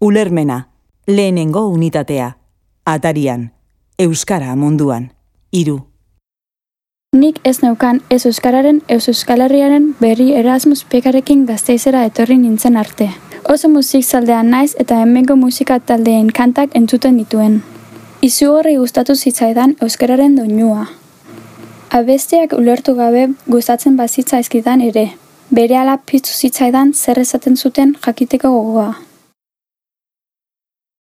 Ulermena, lehenengo unitatea. Atarian, Euskara munduan. Iru. Nik ez neukan ez Euskararen, ez Euskal Herriaren berri Erasmus pekarekin gazteizera etorri nintzen arte. Oso musik zaldean naiz eta hemengo musika taldeen kantak entzuten dituen. Izu horri gustatu zitzaidan Euskararen doinua. Abesteak ulertu gabe gustatzen bazitzaizkidan ere. Bere ala piztu zitzaidan zer esaten zuten jakiteko gogoa.